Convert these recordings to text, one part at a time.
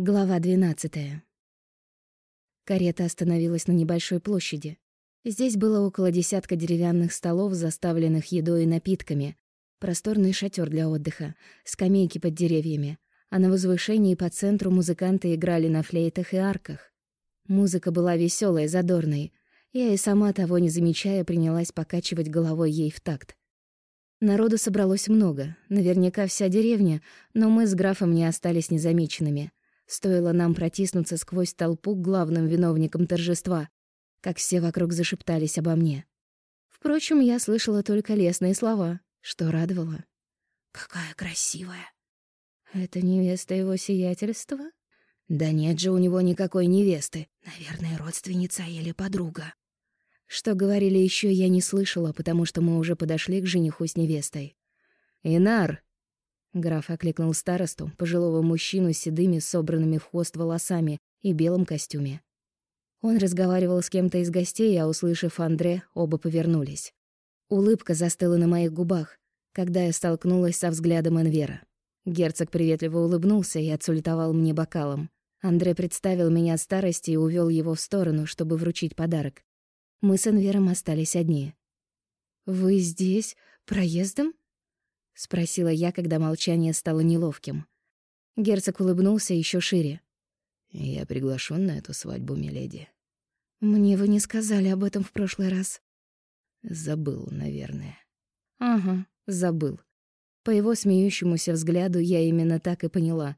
Глава 12. Карета остановилась на небольшой площади. Здесь было около десятка деревянных столов, заставленных едой и напитками, просторный шатер для отдыха, скамейки под деревьями, а на возвышении по центру музыканты играли на флейтах и арках. Музыка была веселой, задорной. Я и сама того не замечая принялась покачивать головой ей в такт. Народу собралось много, наверняка вся деревня, но мы с графом не остались незамеченными — Стоило нам протиснуться сквозь толпу к главным виновникам торжества, как все вокруг зашептались обо мне. Впрочем, я слышала только лестные слова, что радовало. «Какая красивая!» «Это невеста его сиятельства?» «Да нет же у него никакой невесты. Наверное, родственница или подруга». Что говорили еще, я не слышала, потому что мы уже подошли к жениху с невестой. «Инар!» Граф окликнул старосту, пожилого мужчину с седыми, собранными в хвост волосами и белом костюме. Он разговаривал с кем-то из гостей, а, услышав Андре, оба повернулись. Улыбка застыла на моих губах, когда я столкнулась со взглядом Энвера. Герцог приветливо улыбнулся и отсулетовал мне бокалом. Андре представил меня старости и увел его в сторону, чтобы вручить подарок. Мы с Энвером остались одни. «Вы здесь? Проездом?» — спросила я, когда молчание стало неловким. Герцог улыбнулся еще шире. «Я приглашен на эту свадьбу, миледи». «Мне вы не сказали об этом в прошлый раз». «Забыл, наверное». «Ага, забыл». По его смеющемуся взгляду я именно так и поняла.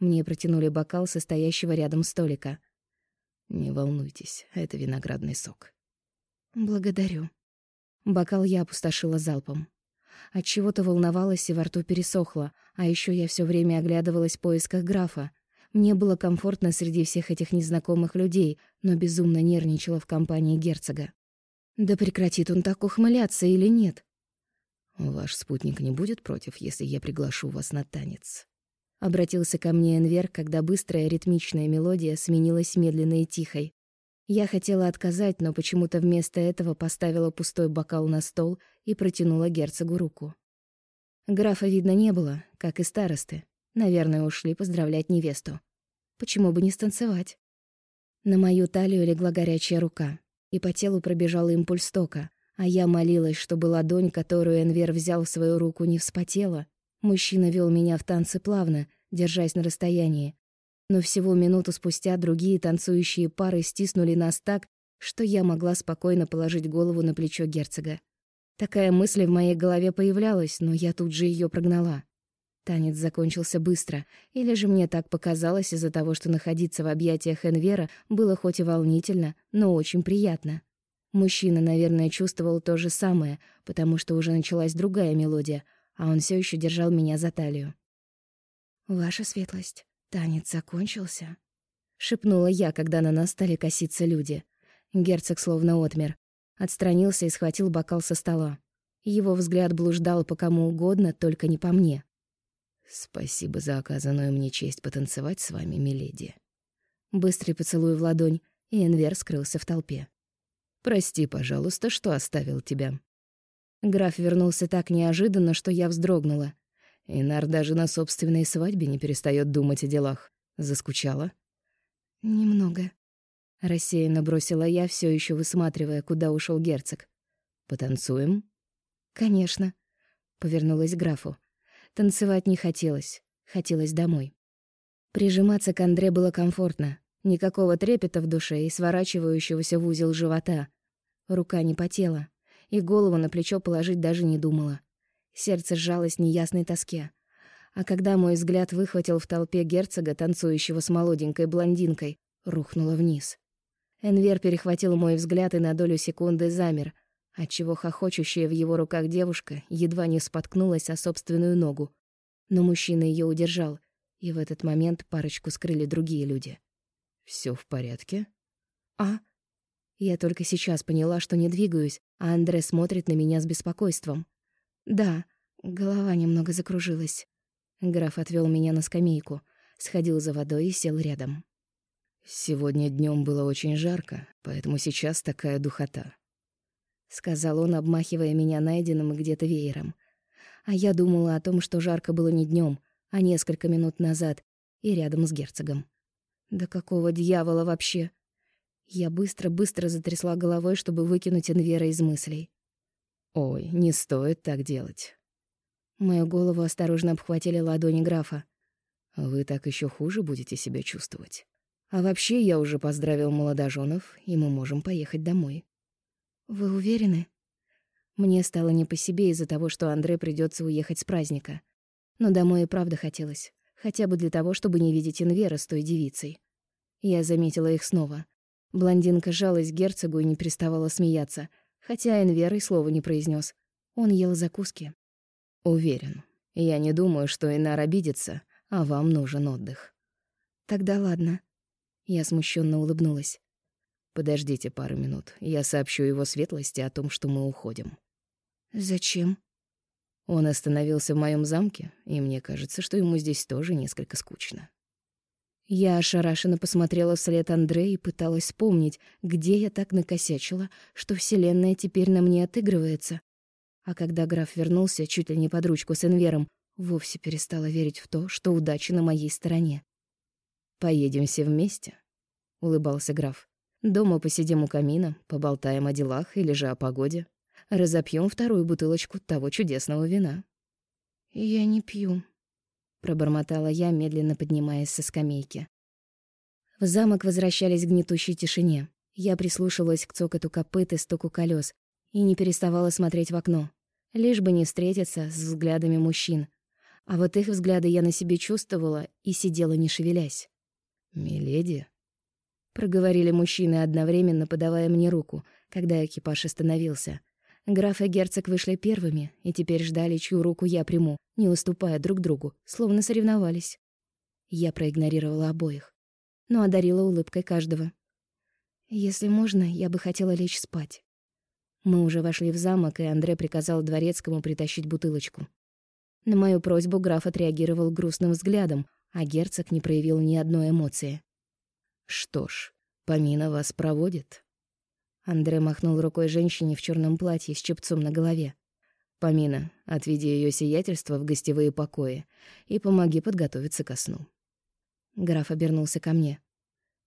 Мне протянули бокал состоящего рядом столика. «Не волнуйтесь, это виноградный сок». «Благодарю». Бокал я опустошила залпом. От чего-то волновалась и во рту пересохло, а еще я все время оглядывалась в поисках графа. Мне было комфортно среди всех этих незнакомых людей, но безумно нервничала в компании герцога. Да прекратит он так ухмыляться или нет? Ваш спутник не будет против, если я приглашу вас на танец. Обратился ко мне Энвер, когда быстрая ритмичная мелодия сменилась медленной и тихой. Я хотела отказать, но почему-то вместо этого поставила пустой бокал на стол и протянула герцогу руку. Графа видно не было, как и старосты. Наверное, ушли поздравлять невесту. Почему бы не станцевать? На мою талию легла горячая рука, и по телу пробежал импульс тока, а я молилась, чтобы ладонь, которую Энвер взял в свою руку, не вспотела. Мужчина вел меня в танцы плавно, держась на расстоянии, но всего минуту спустя другие танцующие пары стиснули нас так, что я могла спокойно положить голову на плечо герцога. Такая мысль в моей голове появлялась, но я тут же ее прогнала. Танец закончился быстро, или же мне так показалось из-за того, что находиться в объятиях Энвера было хоть и волнительно, но очень приятно. Мужчина, наверное, чувствовал то же самое, потому что уже началась другая мелодия, а он все еще держал меня за талию. «Ваша светлость», «Танец закончился?» — шепнула я, когда на нас стали коситься люди. Герцог словно отмер. Отстранился и схватил бокал со стола. Его взгляд блуждал по кому угодно, только не по мне. «Спасибо за оказанную мне честь потанцевать с вами, миледи». Быстрый поцелуй в ладонь, и Энвер скрылся в толпе. «Прости, пожалуйста, что оставил тебя». Граф вернулся так неожиданно, что я вздрогнула. Инар даже на собственной свадьбе не перестает думать о делах. Заскучала? Немного. Рассеянно бросила я, все еще высматривая, куда ушел герцог. Потанцуем? Конечно. Повернулась к графу. Танцевать не хотелось. Хотелось домой. Прижиматься к Андре было комфортно. Никакого трепета в душе и сворачивающегося в узел живота. Рука не потела, и голову на плечо положить даже не думала. Сердце сжалось в неясной тоске. А когда мой взгляд выхватил в толпе герцога, танцующего с молоденькой блондинкой, рухнуло вниз. Энвер перехватил мой взгляд и на долю секунды замер, отчего хохочущая в его руках девушка едва не споткнулась о собственную ногу. Но мужчина ее удержал, и в этот момент парочку скрыли другие люди. Все в порядке?» «А?» Я только сейчас поняла, что не двигаюсь, а Андре смотрит на меня с беспокойством. «Да, голова немного закружилась». Граф отвел меня на скамейку, сходил за водой и сел рядом. «Сегодня днем было очень жарко, поэтому сейчас такая духота», — сказал он, обмахивая меня найденным где-то веером. А я думала о том, что жарко было не днем, а несколько минут назад и рядом с герцогом. Да какого дьявола вообще? Я быстро-быстро затрясла головой, чтобы выкинуть Энвера из мыслей. «Ой, не стоит так делать». Мою голову осторожно обхватили ладони графа. «Вы так еще хуже будете себя чувствовать. А вообще, я уже поздравил молодоженов, и мы можем поехать домой». «Вы уверены?» Мне стало не по себе из-за того, что Андре придется уехать с праздника. Но домой и правда хотелось. Хотя бы для того, чтобы не видеть Инвера с той девицей. Я заметила их снова. Блондинка жалась герцогу и не переставала смеяться, хотя Энвер и слова не произнес. Он ел закуски. «Уверен. Я не думаю, что Инар обидится, а вам нужен отдых». «Тогда ладно». Я смущенно улыбнулась. «Подождите пару минут. Я сообщу его светлости о том, что мы уходим». «Зачем?» Он остановился в моем замке, и мне кажется, что ему здесь тоже несколько скучно. Я ошарашенно посмотрела вслед Андре и пыталась вспомнить, где я так накосячила, что Вселенная теперь на мне отыгрывается. А когда граф вернулся, чуть ли не под ручку с Энвером, вовсе перестала верить в то, что удача на моей стороне. «Поедем все вместе», — улыбался граф. «Дома посидим у камина, поболтаем о делах или же о погоде разопьем вторую бутылочку того чудесного вина. «Я не пью», — пробормотала я, медленно поднимаясь со скамейки. В замок возвращались в гнетущей тишине. Я прислушивалась к цокоту копыт и стуку колес и не переставала смотреть в окно, лишь бы не встретиться с взглядами мужчин. А вот их взгляды я на себе чувствовала и сидела не шевелясь. «Миледи», — проговорили мужчины одновременно, подавая мне руку, когда экипаж остановился — Граф и герцог вышли первыми и теперь ждали, чью руку я приму, не уступая друг другу, словно соревновались. Я проигнорировала обоих, но одарила улыбкой каждого. «Если можно, я бы хотела лечь спать». Мы уже вошли в замок, и Андре приказал дворецкому притащить бутылочку. На мою просьбу граф отреагировал грустным взглядом, а герцог не проявил ни одной эмоции. «Что ж, помина вас проводит», Андре махнул рукой женщине в черном платье с чепцом на голове. «Помина, отведи ее сиятельство в гостевые покои и помоги подготовиться ко сну». Граф обернулся ко мне.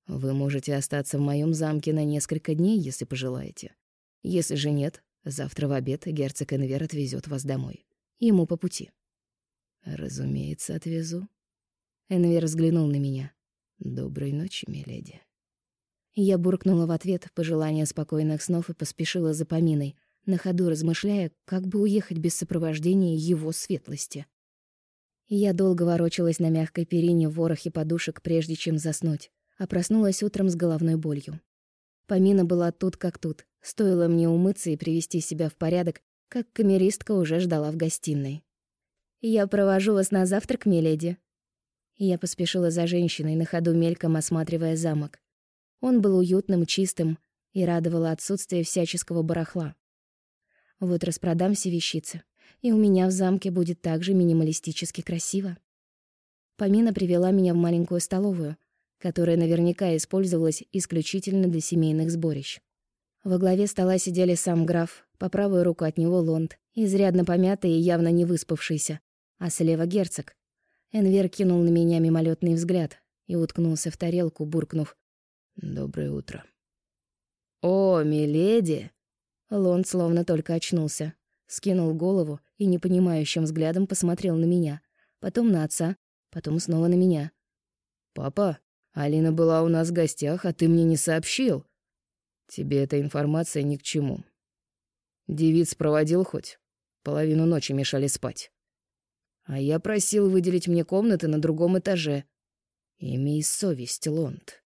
«Вы можете остаться в моем замке на несколько дней, если пожелаете. Если же нет, завтра в обед герцог Энвер отвезет вас домой. Ему по пути». «Разумеется, отвезу». Энвер взглянул на меня. «Доброй ночи, миледи». Я буркнула в ответ пожелание спокойных снов и поспешила за поминой, на ходу размышляя, как бы уехать без сопровождения его светлости. Я долго ворочалась на мягкой перине в ворохе подушек, прежде чем заснуть, а проснулась утром с головной болью. Помина была тут как тут. Стоило мне умыться и привести себя в порядок, как камеристка уже ждала в гостиной. «Я провожу вас на завтрак, миледи». Я поспешила за женщиной, на ходу мельком осматривая замок. Он был уютным, чистым и радовало отсутствие всяческого барахла. Вот распродам все вещицы, и у меня в замке будет также минималистически красиво. Помина привела меня в маленькую столовую, которая наверняка использовалась исключительно для семейных сборищ. Во главе стола сидели сам граф, по правую руку от него Лонд, изрядно помятый и явно не выспавшийся, а слева герцог. Энвер кинул на меня мимолетный взгляд и уткнулся в тарелку, буркнув Доброе утро. О, миледи! Лон словно только очнулся, скинул голову и непонимающим взглядом посмотрел на меня, потом на отца, потом снова на меня. Папа, Алина была у нас в гостях, а ты мне не сообщил. Тебе эта информация ни к чему. Девиц проводил хоть? Половину ночи мешали спать. А я просил выделить мне комнаты на другом этаже. Имей совесть, Лонд.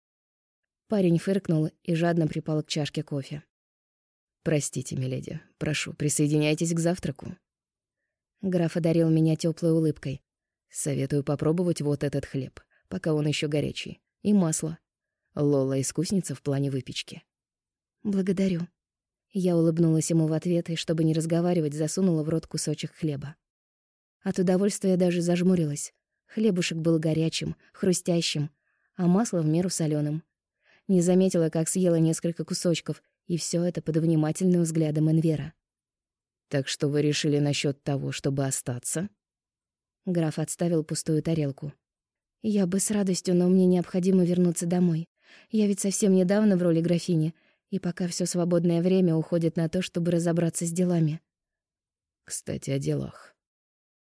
Парень фыркнул и жадно припал к чашке кофе. «Простите, миледи. Прошу, присоединяйтесь к завтраку». Граф одарил меня теплой улыбкой. «Советую попробовать вот этот хлеб, пока он еще горячий. И масло. Лола искусница в плане выпечки». «Благодарю». Я улыбнулась ему в ответ и, чтобы не разговаривать, засунула в рот кусочек хлеба. От удовольствия даже зажмурилась. Хлебушек был горячим, хрустящим, а масло в меру соленым. Не заметила, как съела несколько кусочков, и все это под внимательным взглядом Энвера. «Так что вы решили насчет того, чтобы остаться?» Граф отставил пустую тарелку. Я бы с радостью, но мне необходимо вернуться домой. Я ведь совсем недавно в роли графини, и пока все свободное время уходит на то, чтобы разобраться с делами. Кстати, о делах.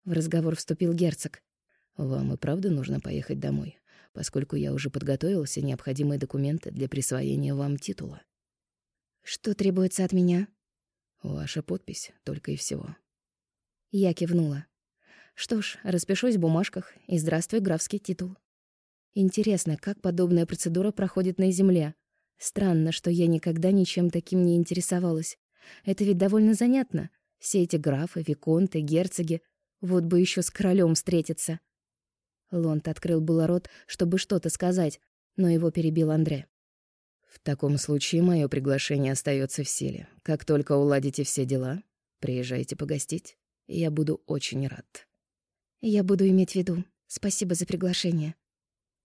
В разговор вступил герцог. Вам и правда нужно поехать домой, поскольку я уже подготовил все необходимые документы для присвоения вам титула. Что требуется от меня? Ваша подпись, только и всего. Я кивнула. Что ж, распишусь в бумажках, и здравствуй, графский титул. Интересно, как подобная процедура проходит на земле. Странно, что я никогда ничем таким не интересовалась. Это ведь довольно занятно. Все эти графы, виконты, герцоги. Вот бы еще с королем встретиться. Лонд открыл было рот, чтобы что-то сказать, но его перебил Андре. В таком случае мое приглашение остается в силе. Как только уладите все дела, приезжайте погостить. Я буду очень рад. Я буду иметь в виду. Спасибо за приглашение.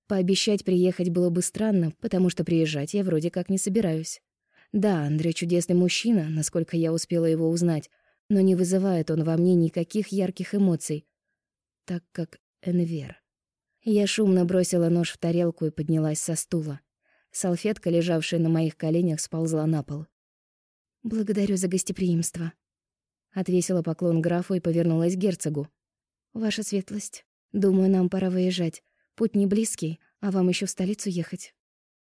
Пообещать приехать было бы странно, потому что приезжать я вроде как не собираюсь. Да, Андрей чудесный мужчина, насколько я успела его узнать, но не вызывает он во мне никаких ярких эмоций, так как Энвер. Я шумно бросила нож в тарелку и поднялась со стула. Салфетка, лежавшая на моих коленях, сползла на пол. «Благодарю за гостеприимство», — отвесила поклон графу и повернулась к герцогу. «Ваша светлость, думаю, нам пора выезжать. Путь не близкий, а вам еще в столицу ехать».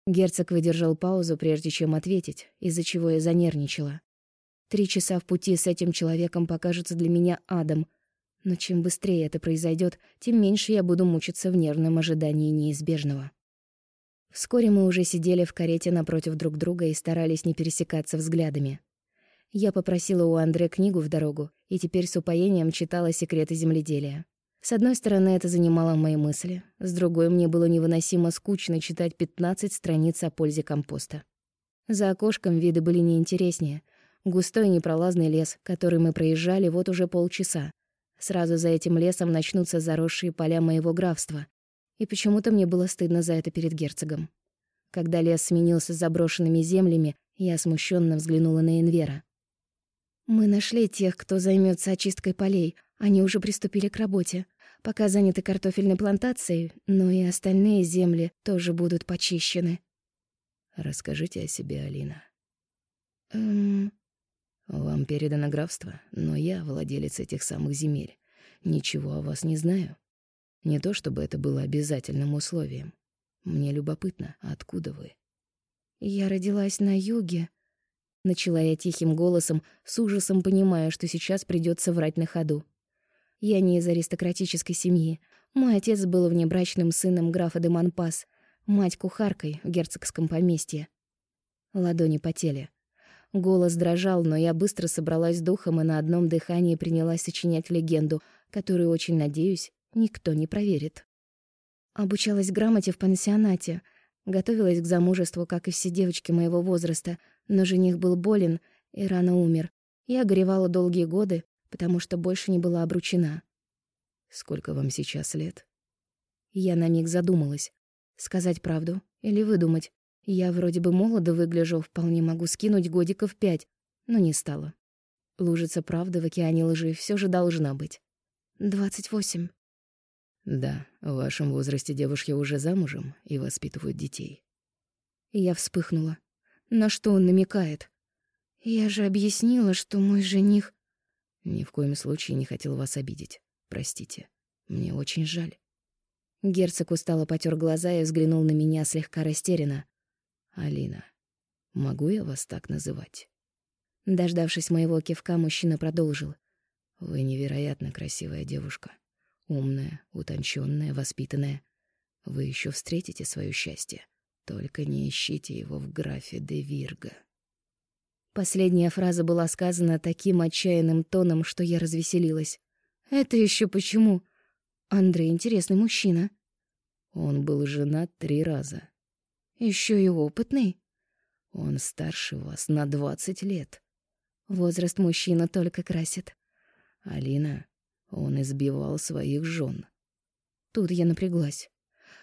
Герцог выдержал паузу, прежде чем ответить, из-за чего я занервничала. Три часа в пути с этим человеком покажутся для меня адом — но чем быстрее это произойдет, тем меньше я буду мучиться в нервном ожидании неизбежного. Вскоре мы уже сидели в карете напротив друг друга и старались не пересекаться взглядами. Я попросила у Андре книгу в дорогу, и теперь с упоением читала «Секреты земледелия». С одной стороны, это занимало мои мысли, с другой, мне было невыносимо скучно читать 15 страниц о пользе компоста. За окошком виды были неинтереснее. Густой непролазный лес, который мы проезжали вот уже полчаса, Сразу за этим лесом начнутся заросшие поля моего графства. И почему-то мне было стыдно за это перед герцогом. Когда лес сменился заброшенными землями, я смущенно взглянула на Энвера. «Мы нашли тех, кто займется очисткой полей. Они уже приступили к работе. Пока заняты картофельной плантацией, но и остальные земли тоже будут почищены». «Расскажите о себе, Алина». «Эм...» Вам передано графство, но я владелец этих самых земель. Ничего о вас не знаю. Не то чтобы это было обязательным условием. Мне любопытно, откуда вы? Я родилась на юге. Начала я тихим голосом, с ужасом понимая, что сейчас придется врать на ходу. Я не из аристократической семьи. Мой отец был внебрачным сыном графа де Монпас, мать кухаркой в герцогском поместье. Ладони потели. Голос дрожал, но я быстро собралась духом и на одном дыхании принялась сочинять легенду, которую, очень надеюсь, никто не проверит. Обучалась грамоте в пансионате, готовилась к замужеству, как и все девочки моего возраста, но жених был болен и рано умер. Я горевала долгие годы, потому что больше не была обручена. «Сколько вам сейчас лет?» Я на миг задумалась. Сказать правду или выдумать? Я вроде бы молодо выгляжу, вполне могу скинуть годиков пять, но не стала. Лужица правды в океане лжи все же должна быть. Двадцать восемь. Да, в вашем возрасте девушки уже замужем и воспитывают детей. Я вспыхнула. На что он намекает? Я же объяснила, что мой жених... Ни в коем случае не хотел вас обидеть. Простите. Мне очень жаль. Герцог устало потер глаза и взглянул на меня слегка растерянно. Алина, могу я вас так называть? Дождавшись моего кивка, мужчина продолжил. Вы невероятно красивая девушка. Умная, утонченная, воспитанная. Вы еще встретите свое счастье. Только не ищите его в графе де Вирго. Последняя фраза была сказана таким отчаянным тоном, что я развеселилась. Это еще почему? Андрей интересный мужчина. Он был женат три раза. Еще и опытный. Он старше вас на двадцать лет. Возраст мужчина только красит. Алина, он избивал своих жен. Тут я напряглась.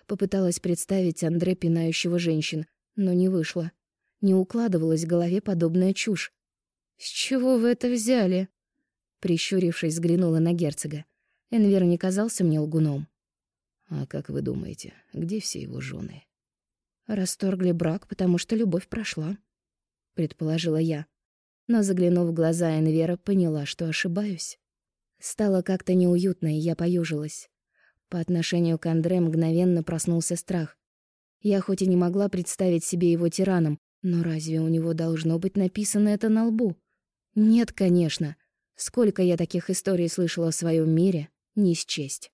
Попыталась представить Андре, пинающего женщин, но не вышло. Не укладывалась в голове подобная чушь. «С чего вы это взяли?» Прищурившись, взглянула на герцога. Энвер не казался мне лгуном. А как вы думаете, где все его жены? Расторгли брак, потому что любовь прошла, предположила я. Но заглянув в глаза Энвера, поняла, что ошибаюсь. Стало как-то неуютно, и я поюжилась. По отношению к Андре мгновенно проснулся страх. Я хоть и не могла представить себе его тираном, но разве у него должно быть написано это на лбу? Нет, конечно. Сколько я таких историй слышала в своем мире, не счесть.